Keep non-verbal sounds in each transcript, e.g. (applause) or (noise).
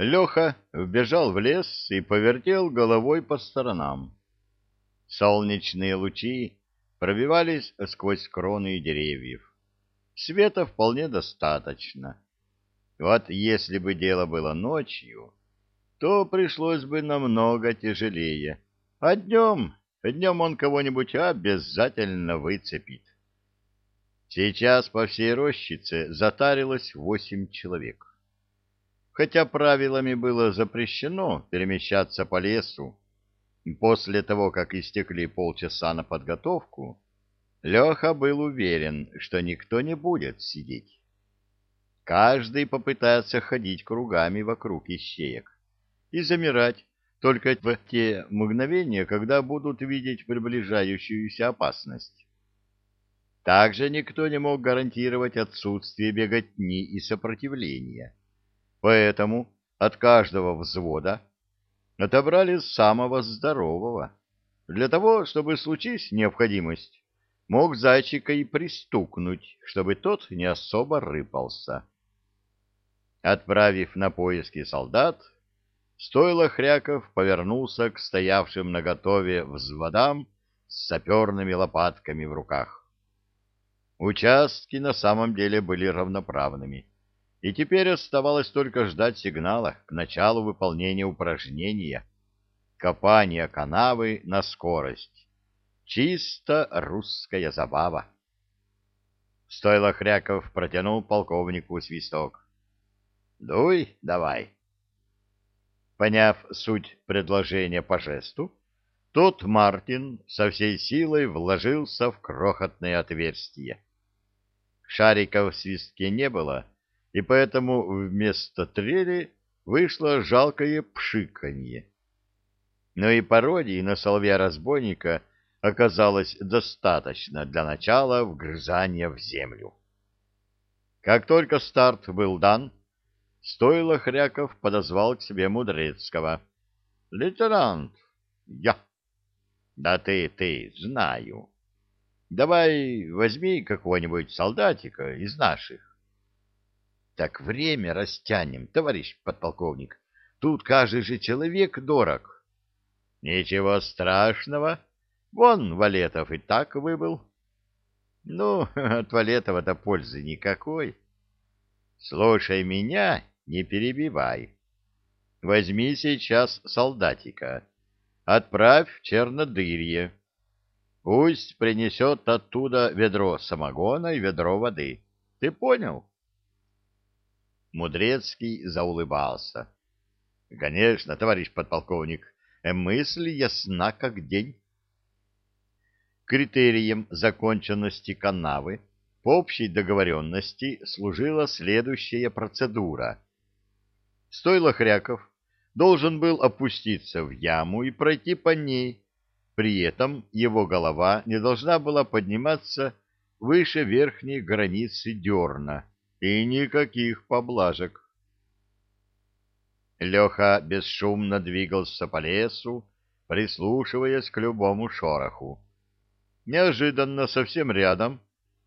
Леха вбежал в лес и повертел головой по сторонам. Солнечные лучи пробивались сквозь кроны деревьев. Света вполне достаточно. Вот если бы дело было ночью, то пришлось бы намного тяжелее. А днем, днем он кого-нибудь обязательно выцепит. Сейчас по всей рощице затарилось восемь человек. Хотя правилами было запрещено перемещаться по лесу, после того, как истекли полчаса на подготовку, Леха был уверен, что никто не будет сидеть. Каждый попытается ходить кругами вокруг ищеек и замирать только в те мгновения, когда будут видеть приближающуюся опасность. Также никто не мог гарантировать отсутствие беготни и сопротивления. Поэтому от каждого взвода отобрали самого здорового, для того, чтобы случись необходимость, мог зайчика и пристукнуть, чтобы тот не особо рыпался. Отправив на поиски солдат, стойло Хряков повернулся к стоявшим наготове взводам с саперными лопатками в руках. Участки на самом деле были равноправными и теперь оставалось только ждать сигнала к началу выполнения упражнения копания канавы на скорость. Чисто русская забава. Стойло Хряков протянул полковнику свисток. «Дуй давай». Поняв суть предложения по жесту, тот Мартин со всей силой вложился в крохотное отверстие. Шариков в свистке не было, и поэтому вместо трели вышло жалкое пшиканье. Но и пародии на соловья-разбойника оказалось достаточно для начала вгрызания в землю. Как только старт был дан, стоило Хряков подозвал к себе Мудрецкого. — Лейтенант, я. — Да ты, ты, знаю. Давай возьми какого-нибудь солдатика из наших. Так время растянем, товарищ подполковник. Тут каждый же человек дорог. Ничего страшного. Вон Валетов и так выбыл. Ну, (laughs) от Валетова-то пользы никакой. Слушай меня, не перебивай. Возьми сейчас солдатика. Отправь в Чернодырье. Пусть принесет оттуда ведро самогона и ведро воды. Ты понял? Мудрецкий заулыбался. — Конечно, товарищ подполковник, мысль ясна как день. Критерием законченности канавы по общей договоренности служила следующая процедура. Стойло Хряков должен был опуститься в яму и пройти по ней, при этом его голова не должна была подниматься выше верхней границы дерна, и никаких поблажек. Леха бесшумно двигался по лесу, прислушиваясь к любому шороху. Неожиданно совсем рядом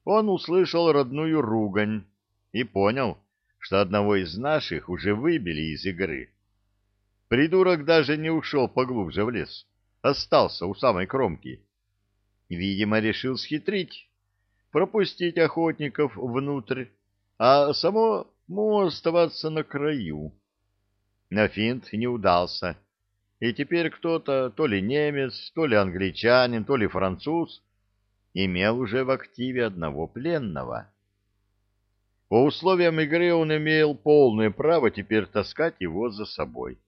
он услышал родную ругань и понял, что одного из наших уже выбили из игры. Придурок даже не ушел поглубже в лес, остался у самой кромки. Видимо, решил схитрить, пропустить охотников внутрь а самому оставаться на краю. Но финт не удался, и теперь кто-то, то ли немец, то ли англичанин, то ли француз, имел уже в активе одного пленного. По условиям игры он имел полное право теперь таскать его за собой.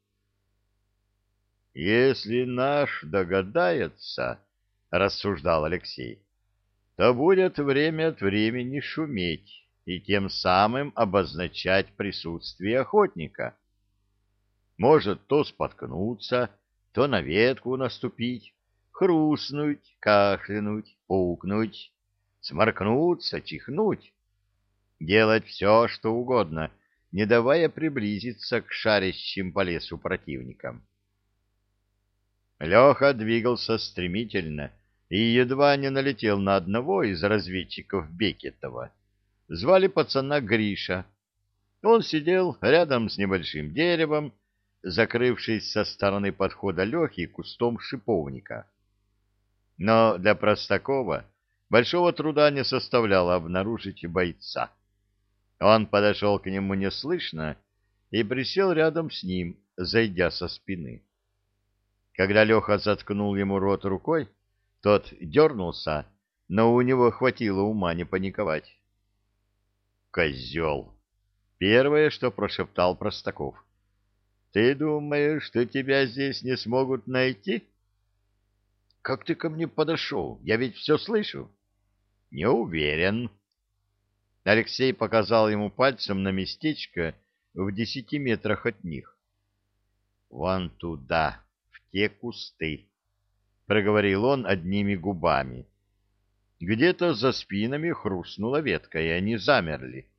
«Если наш догадается, — рассуждал Алексей, — то будет время от времени шуметь» и тем самым обозначать присутствие охотника. Может то споткнуться, то на ветку наступить, хрустнуть, кашлянуть, пукнуть, сморкнуться, чихнуть, делать все, что угодно, не давая приблизиться к шарящим по лесу противникам. Леха двигался стремительно и едва не налетел на одного из разведчиков Бекетова — Звали пацана Гриша. Он сидел рядом с небольшим деревом, закрывшись со стороны подхода Лехи кустом шиповника. Но для Простакова большого труда не составляло обнаружить бойца. Он подошел к нему неслышно и присел рядом с ним, зайдя со спины. Когда Леха заткнул ему рот рукой, тот дернулся, но у него хватило ума не паниковать. «Козел!» — первое, что прошептал Простаков. «Ты думаешь, что тебя здесь не смогут найти?» «Как ты ко мне подошел? Я ведь все слышу». «Не уверен». Алексей показал ему пальцем на местечко в десяти метрах от них. «Вон туда, в те кусты», — проговорил он одними губами. Где-то за спинами хрустнула ветка, и они замерли.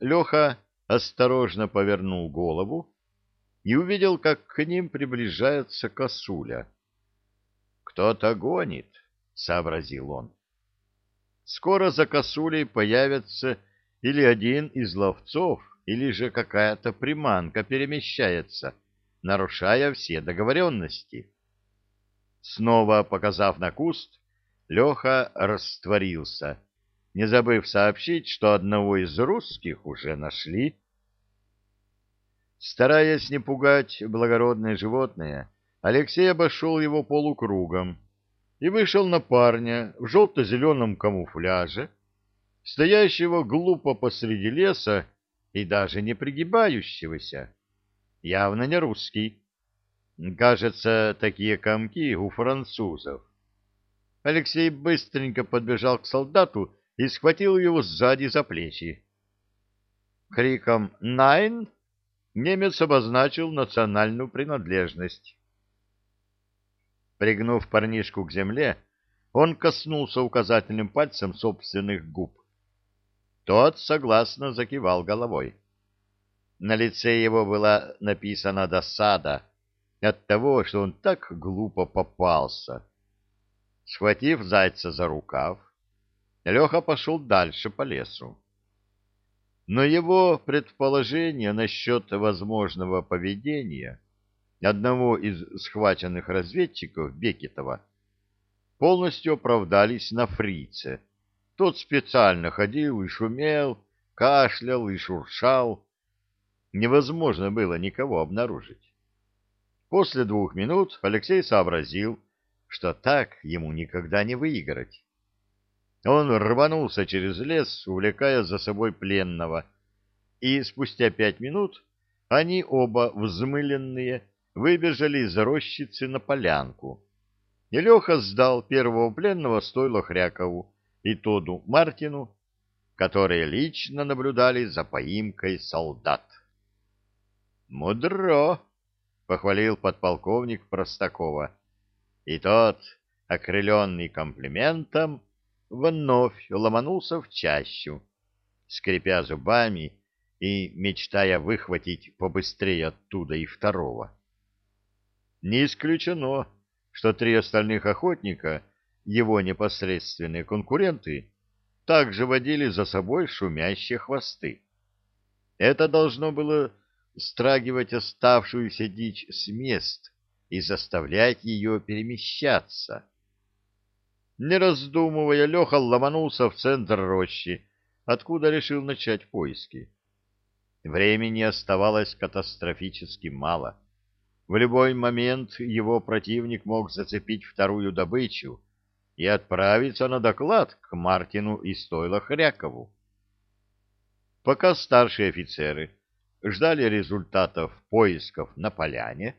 Леха осторожно повернул голову и увидел, как к ним приближается косуля. «Кто-то гонит», — сообразил он. «Скоро за косулей появится или один из ловцов, или же какая-то приманка перемещается, нарушая все договоренности». Снова показав на куст, Леха растворился, не забыв сообщить, что одного из русских уже нашли. Стараясь не пугать благородное животное, Алексей обошел его полукругом и вышел на парня в желто-зеленом камуфляже, стоящего глупо посреди леса и даже не пригибающегося. Явно не русский. Кажется, такие комки у французов. Алексей быстренько подбежал к солдату и схватил его сзади за плечи. Криком «Найн!» немец обозначил национальную принадлежность. Пригнув парнишку к земле, он коснулся указательным пальцем собственных губ. Тот согласно закивал головой. На лице его была написана досада от того, что он так глупо попался. Схватив зайца за рукав, Леха пошел дальше по лесу. Но его предположения насчет возможного поведения одного из схваченных разведчиков Бекетова полностью оправдались на фрице. Тот специально ходил и шумел, кашлял и шуршал. Невозможно было никого обнаружить. После двух минут Алексей сообразил, что так ему никогда не выиграть. Он рванулся через лес, увлекая за собой пленного, и спустя пять минут они оба, взмыленные, выбежали из рощицы на полянку. И Леха сдал первого пленного стойло Хрякову и Тоду Мартину, которые лично наблюдали за поимкой солдат. «Мудро!» — похвалил подполковник Простакова. И тот, окрыленный комплиментом, вновь ломанулся в чащу, скрипя зубами и мечтая выхватить побыстрее оттуда и второго. Не исключено, что три остальных охотника, его непосредственные конкуренты, также водили за собой шумящие хвосты. Это должно было страгивать оставшуюся дичь с мест и заставлять ее перемещаться. Не раздумывая, Леха ломанулся в центр рощи, откуда решил начать поиски. Времени оставалось катастрофически мало. В любой момент его противник мог зацепить вторую добычу и отправиться на доклад к Мартину и Стойло Хрякову. Пока старшие офицеры ждали результатов поисков на поляне,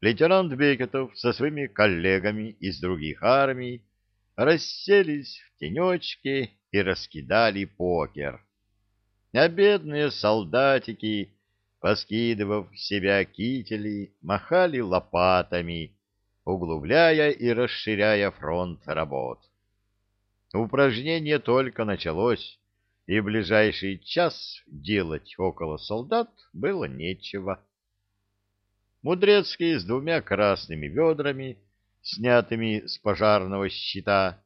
лейтенант Бекетов со своими коллегами из других армий расселись в тенечке и раскидали покер. А бедные солдатики, поскидывав в себя кители, махали лопатами, углубляя и расширяя фронт работ. Упражнение только началось, и в ближайший час делать около солдат было нечего. Мудрецкий с двумя красными ведрами снятыми с пожарного щита,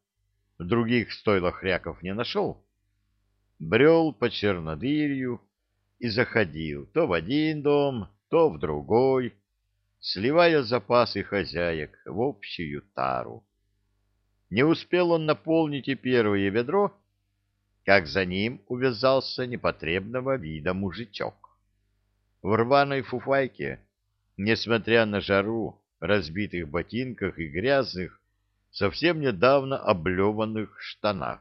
других стойло хряков не нашел, брел по чернодырью, и заходил то в один дом, то в другой, сливая запасы хозяек в общую тару. Не успел он наполнить и первое ведро, как за ним увязался непотребного вида мужичок. В рваной фуфайке, несмотря на жару, разбитых ботинках и грязных, совсем недавно облеванных штанах.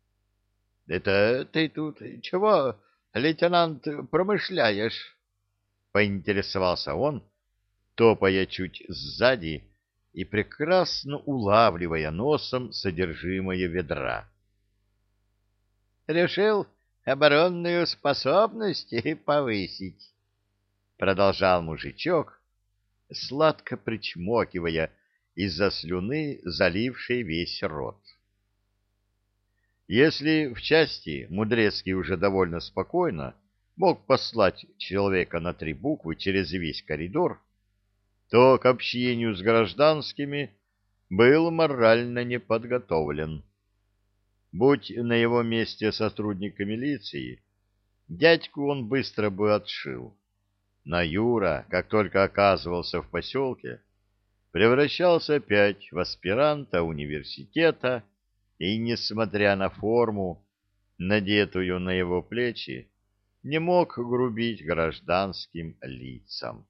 — Это ты тут чего, лейтенант, промышляешь? — поинтересовался он, топая чуть сзади и прекрасно улавливая носом содержимое ведра. — Решил оборонную способность повысить, — продолжал мужичок, сладко причмокивая из-за слюны, залившей весь рот. Если в части Мудрецкий уже довольно спокойно мог послать человека на три буквы через весь коридор, то к общению с гражданскими был морально не подготовлен. Будь на его месте сотрудника милиции, дядьку он быстро бы отшил. Но Юра, как только оказывался в поселке, превращался опять в аспиранта университета и, несмотря на форму, надетую на его плечи, не мог грубить гражданским лицам.